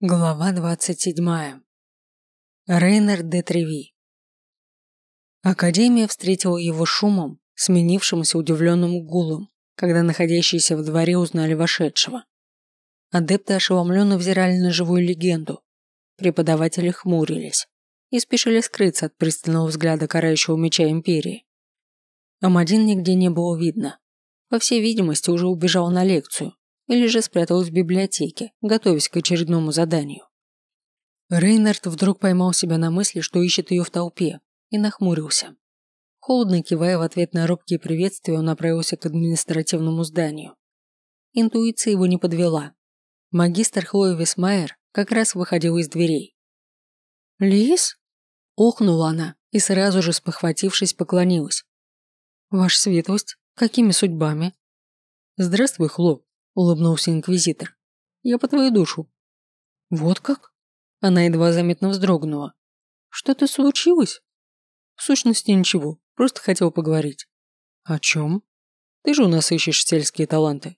Глава двадцать седьмая. Рейнер де Треви. Академия встретила его шумом, сменившимся удивленным гулом, когда находящиеся в дворе узнали вошедшего. Адепты ошеломленно взирали на живую легенду. Преподаватели хмурились и спешили скрыться от пристального взгляда карающего меча Империи. Амадин нигде не было видно. По всей видимости, уже убежал на лекцию, или же спряталась в библиотеке, готовясь к очередному заданию. Рейнард вдруг поймал себя на мысли, что ищет ее в толпе, и нахмурился. Холодно кивая в ответ на робкие приветствия, он направился к административному зданию. Интуиция его не подвела. Магистр Хлоя Висмайер как раз выходил из дверей. «Лис?» – охнула она и сразу же, спохватившись, поклонилась. «Ваша светлость, какими судьбами?» «Здравствуй, Хлоп улыбнулся инквизитор. Я по твою душу. Вот как? Она едва заметно вздрогнула. Что-то случилось? В сущности ничего, просто хотел поговорить. О чем? Ты же у нас ищешь сельские таланты.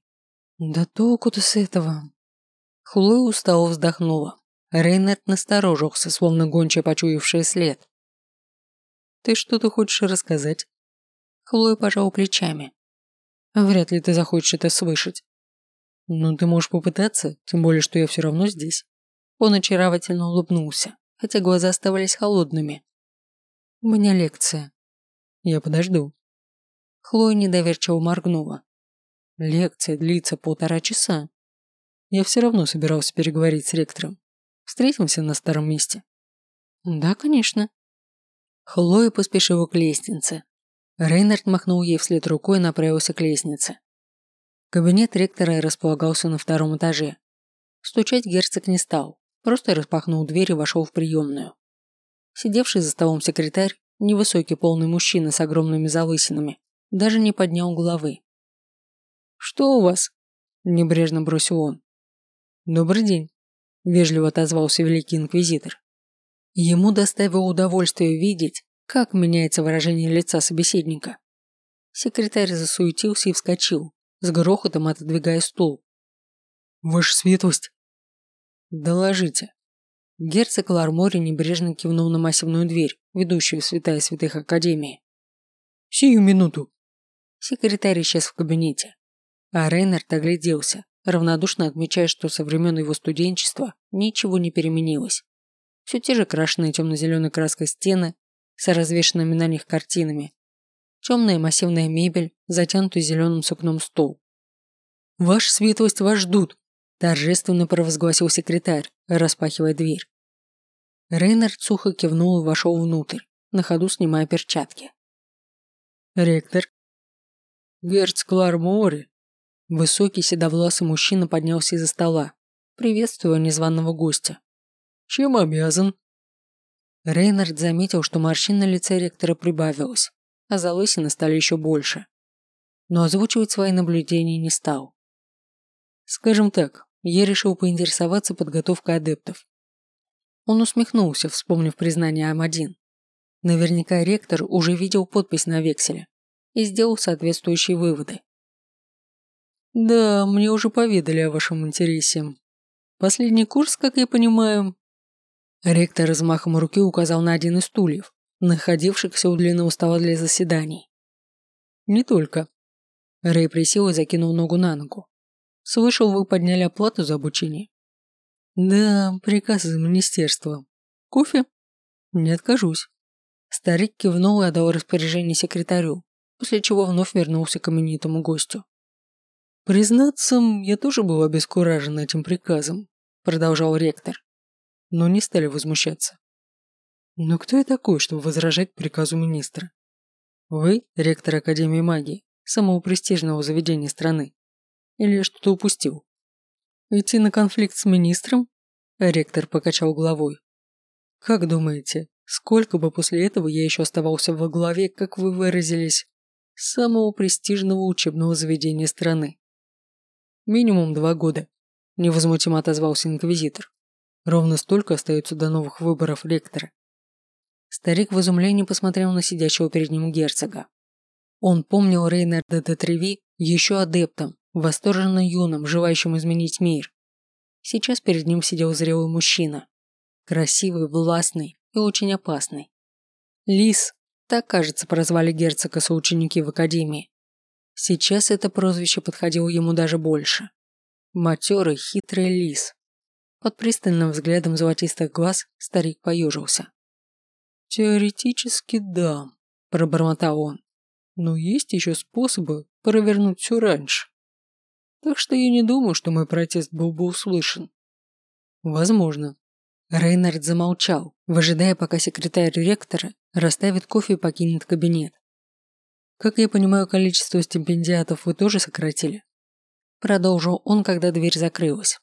Да толку-то с этого. Хлоя устало вздохнула. Рейнард насторожился, словно гончая, почуявшая след. «Ты что-то хочешь рассказать?» Хлоя пожал плечами. «Вряд ли ты захочешь это слышать. «Ну, ты можешь попытаться, тем более, что я все равно здесь». Он очаровательно улыбнулся, хотя глаза оставались холодными. «У меня лекция». «Я подожду». Хлоя недоверчиво моргнула. «Лекция длится полтора часа. Я все равно собирался переговорить с ректором. Встретимся на старом месте». «Да, конечно». Хлоя поспешила к лестнице. Рейнард махнул ей вслед рукой и направился к лестнице. Кабинет ректора располагался на втором этаже. Стучать герцог не стал, просто распахнул дверь и вошел в приемную. Сидевший за столом секретарь, невысокий полный мужчина с огромными залысинами, даже не поднял головы. «Что у вас?» – небрежно бросил он. «Добрый день», – вежливо отозвался великий инквизитор. Ему доставило удовольствие видеть, как меняется выражение лица собеседника. Секретарь засуетился и вскочил, с грохотом отодвигая стул. «Ваша светлость!» «Доложите». Герцог Лармори небрежно кивнул на массивную дверь, ведущую в святая святых Академии. «Сию минуту!» Секретарь исчез в кабинете. А Рейнард огляделся, равнодушно отмечая, что со времен его студенчества ничего не переменилось. Все те же крашеные темно-зеленой краской стены с развешенными на них картинами, темная массивная мебель, затянутый зеленым сукном стол. «Ваша светлость вас ждут!» – торжественно провозгласил секретарь, распахивая дверь. Рейнард сухо кивнул и вошел внутрь, на ходу снимая перчатки. «Ректор?» «Герцог Лармори!» Высокий седовласый мужчина поднялся из-за стола, приветствуя незваного гостя. «Чем обязан?» Рейнард заметил, что морщин на лице ректора прибавилось а залысины стали еще больше. Но озвучивать свои наблюдения не стал. Скажем так, я решил поинтересоваться подготовкой адептов. Он усмехнулся, вспомнив признание Ам-1. Наверняка ректор уже видел подпись на векселе и сделал соответствующие выводы. «Да, мне уже поведали о вашем интересе. Последний курс, как я понимаю...» Ректор размахом руки указал на один из стульев, находившихся у длинного стола для заседаний. Не только. Рэй присел и закинул ногу на ногу. Слышал, вы подняли оплату за обучение? Да, приказ из министерства. Кофе? Не откажусь. Старик кивнул и отдал распоряжение секретарю, после чего вновь вернулся к именитому гостю. «Признаться, я тоже был обескуражен этим приказом», – продолжал ректор. Но не стали возмущаться. Но кто я такой, чтобы возражать приказу министра? Вы – ректор Академии магии, самого престижного заведения страны. Или что-то упустил? Идти на конфликт с министром? Ректор покачал головой. Как думаете, сколько бы после этого я еще оставался во главе, как вы выразились, самого престижного учебного заведения страны? Минимум два года, невозмутимо отозвался инквизитор. Ровно столько остается до новых выборов ректора. Старик в изумлении посмотрел на сидящего перед ним герцога. Он помнил Рейнарда де Треви еще адептом, восторженно юным, желающим изменить мир. Сейчас перед ним сидел зрелый мужчина. Красивый, властный и очень опасный. Лис, так, кажется, прозвали герцога соученики в академии. Сейчас это прозвище подходило ему даже больше. Матерый, хитрый лис. Под пристальным взглядом золотистых глаз старик поюжился. «Теоретически да», – пробормотал он. «Но есть еще способы провернуть все раньше. Так что я не думаю, что мой протест был бы услышан». «Возможно». Рейнард замолчал, выжидая, пока секретарь ректора расставит кофе и покинет кабинет. «Как я понимаю, количество стипендиатов вы тоже сократили?» Продолжил он, когда дверь закрылась.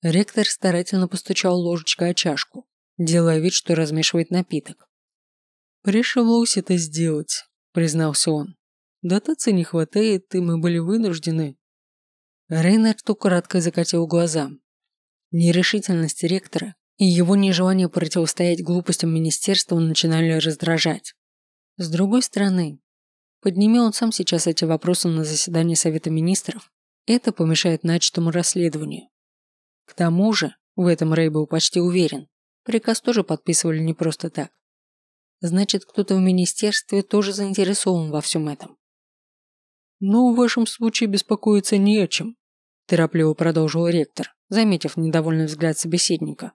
Ректор старательно постучал ложечкой о чашку, делая вид, что размешивает напиток. «Пришлось это сделать», – признался он. «Дотации не хватает, и мы были вынуждены». Рейнард украдкой закатил глаза. Нерешительность ректора и его нежелание противостоять глупостям министерства начинали раздражать. С другой стороны, подними он сам сейчас эти вопросы на заседании Совета Министров, это помешает начатому расследованию. К тому же, в этом Рэй был почти уверен, приказ тоже подписывали не просто так. Значит, кто-то в министерстве тоже заинтересован во всем этом. «Но в вашем случае беспокоиться не о чем», – торопливо продолжил ректор, заметив недовольный взгляд собеседника.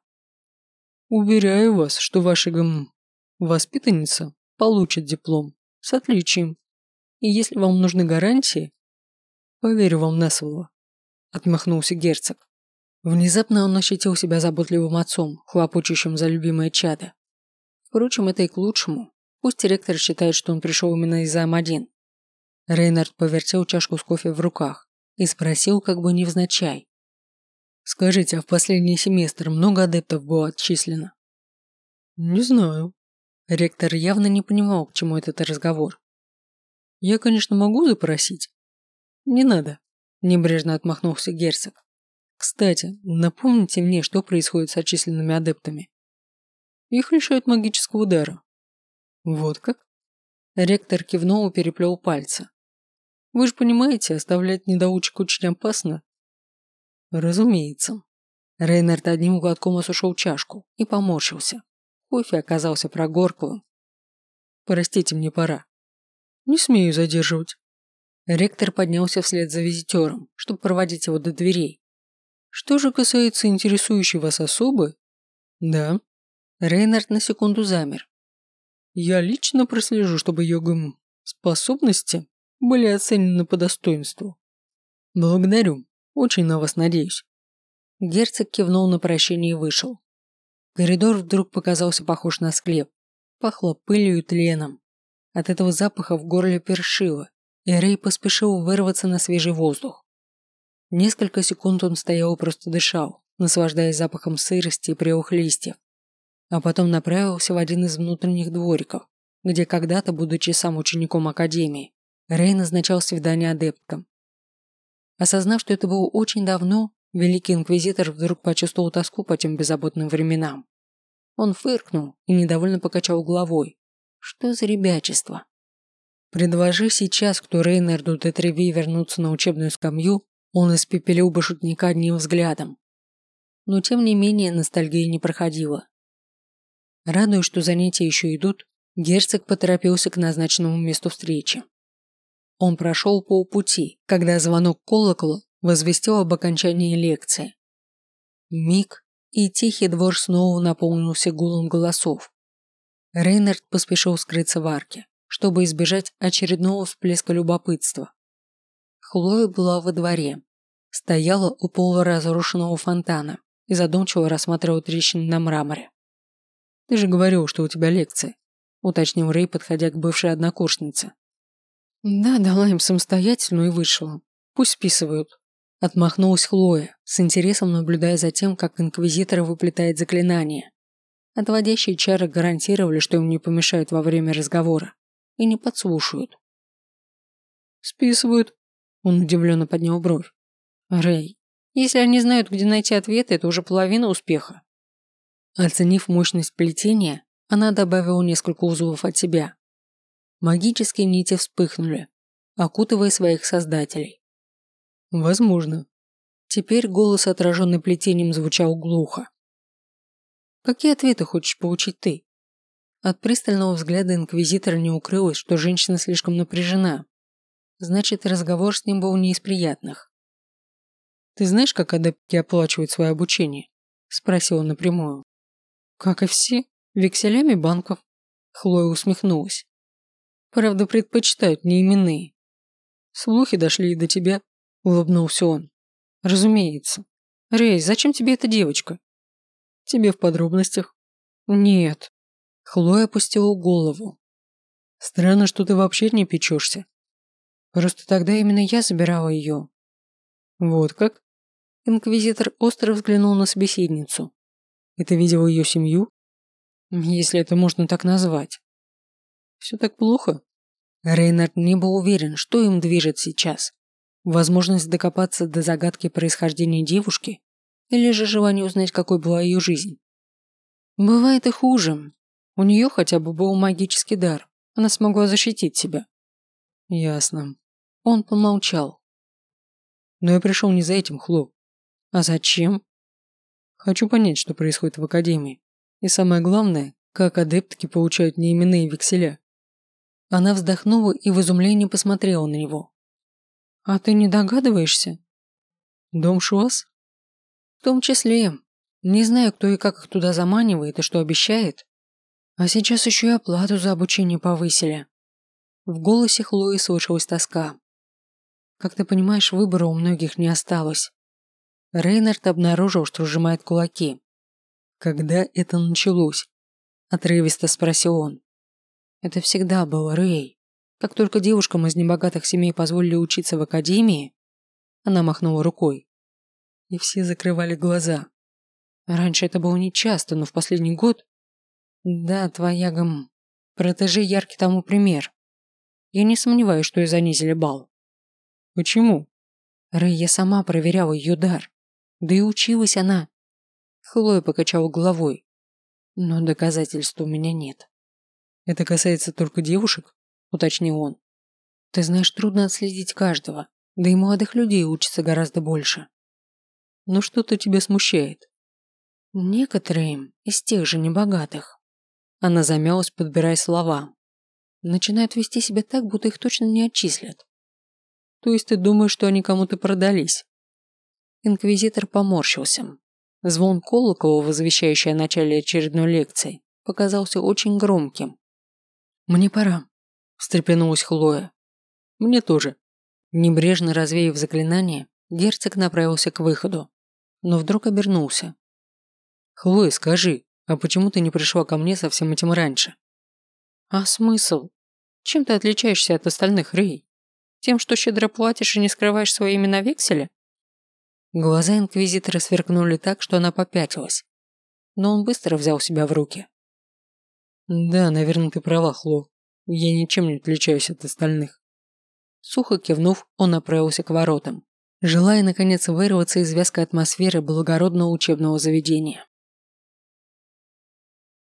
«Уверяю вас, что ваша гм... воспитанница получит диплом с отличием. И если вам нужны гарантии, поверю вам на слово», – отмахнулся герцог. Внезапно он ощутил себя заботливым отцом, хлопочущим за любимое чадо. Впрочем, это и к лучшему. Пусть директор считает, что он пришел именно из-за М1. Рейнард повертел чашку с кофе в руках и спросил как бы невзначай. «Скажите, а в последний семестр много адептов было отчислено?» «Не знаю». Ректор явно не понимал, к чему этот разговор. «Я, конечно, могу запросить». «Не надо», – небрежно отмахнулся герцог. «Кстати, напомните мне, что происходит с отчисленными адептами?» Их лишают магического удара. Вот как? Ректор кивнул и переплел пальцы. Вы же понимаете, оставлять недоучек очень опасно. Разумеется. Рейнард одним глотком осушил чашку и поморщился. Кофе оказался прогорклым. Простите, мне пора. Не смею задерживать. Ректор поднялся вслед за визитером, чтобы проводить его до дверей. Что же касается интересующей вас особы... Да. Рейнард на секунду замер. Я лично прослежу, чтобы ее гм, способности были оценены по достоинству. Благодарю. Очень на вас надеюсь. Герцог кивнул на прощение и вышел. Коридор вдруг показался похож на склеп. Пахло пылью и тленом. От этого запаха в горле першило, и Рэй поспешил вырваться на свежий воздух. Несколько секунд он стоял и просто дышал, наслаждаясь запахом сырости и прелых листьев а потом направился в один из внутренних двориков, где когда-то, будучи сам учеником академии, Рэй назначал свидание адепткам. Осознав, что это было очень давно, великий инквизитор вдруг почувствовал тоску по тем беззаботным временам. Он фыркнул и недовольно покачал головой. Что за ребячество? Предложи сейчас кто Рейнарду де вернуться на учебную скамью, он испепелил бы шутника одним взглядом. Но тем не менее ностальгия не проходила. Радуясь, что занятия еще идут, герцог поторопился к назначенному месту встречи. Он прошел полпути, когда звонок колокола возвестил об окончании лекции. Миг, и тихий двор снова наполнился гулом голосов. Рейнард поспешил скрыться в арке, чтобы избежать очередного всплеска любопытства. Хлоя была во дворе, стояла у полуразрушенного фонтана и задумчиво рассматривала трещины на мраморе. Ты же говорил, что у тебя лекция», – уточнил Рэй, подходя к бывшей однокурснице. «Да, дала им самостоятельно и вышла. Пусть списывают». Отмахнулась Хлоя, с интересом наблюдая за тем, как инквизитор выплетает заклинание. Отводящие чары гарантировали, что им не помешают во время разговора, и не подслушают. «Списывают?» Он удивленно поднял бровь. «Рэй, если они знают, где найти ответы, это уже половина успеха». Оценив мощность плетения, она добавила несколько узлов от себя. Магические нити вспыхнули, окутывая своих создателей. Возможно. Теперь голос, отраженный плетением, звучал глухо. «Какие ответы хочешь получить ты?» От пристального взгляда инквизитора не укрылось, что женщина слишком напряжена. Значит, разговор с ним был не из приятных. «Ты знаешь, как адепты оплачивают свое обучение?» – спросил он напрямую. «Как и все, векселями банков», – Хлоя усмехнулась. «Правда, предпочитают неименные». «Слухи дошли и до тебя», – улыбнулся он. «Разумеется. Рей, зачем тебе эта девочка?» «Тебе в подробностях?» «Нет». Хлоя опустила голову. «Странно, что ты вообще не печешься. Просто тогда именно я забирала ее». «Вот как?» Инквизитор остро взглянул на собеседницу. «И ты видел ее семью?» «Если это можно так назвать». «Все так плохо?» Рейнард не был уверен, что им движет сейчас. Возможность докопаться до загадки происхождения девушки или же желание узнать, какой была ее жизнь. Бывает и хуже. У нее хотя бы был магический дар. Она смогла защитить себя. Ясно. Он помолчал. Но я пришел не за этим, Хлоп. А зачем? Хочу понять, что происходит в Академии. И самое главное, как адептки получают неименные векселя. Она вздохнула и в изумлении посмотрела на него. «А ты не догадываешься?» «Дом Шуас?» «В том числе. Не знаю, кто и как их туда заманивает и что обещает. А сейчас еще и оплату за обучение повысили». В голосе Хлои слышалась тоска. «Как ты понимаешь, выбора у многих не осталось. Рейнард обнаружил, что сжимает кулаки. «Когда это началось?» – отрывисто спросил он. «Это всегда было, Рей. Как только девушкам из небогатых семей позволили учиться в академии...» Она махнула рукой. И все закрывали глаза. Раньше это было нечасто, но в последний год... Да, твоя гам... Протеже яркий тому пример. Я не сомневаюсь, что и занизили бал. Почему? Рэй, я сама проверяла ее дар. Да и училась она. Хлоя покачала головой. Но доказательств у меня нет. Это касается только девушек? Уточнил он. Ты знаешь, трудно отследить каждого. Да и молодых людей учатся гораздо больше. Но что-то тебя смущает. Некоторые из тех же небогатых. Она замялась, подбирая слова. Начинают вести себя так, будто их точно не отчислят. То есть ты думаешь, что они кому-то продались? Инквизитор поморщился. Звон колокола, возвещающий о начале очередной лекции, показался очень громким. «Мне пора», – встрепенулась Хлоя. «Мне тоже». Небрежно развеяв заклинание, герцог направился к выходу, но вдруг обернулся. «Хлоя, скажи, а почему ты не пришла ко мне со всем этим раньше?» «А смысл? Чем ты отличаешься от остальных, Рей? Тем, что щедро платишь и не скрываешь свои имена векселя?» Глаза инквизитора сверкнули так, что она попятилась. Но он быстро взял себя в руки. «Да, наверное, ты права, Хло. Я ничем не отличаюсь от остальных». Сухо кивнув, он направился к воротам, желая наконец вырваться из вязкой атмосферы благородного учебного заведения.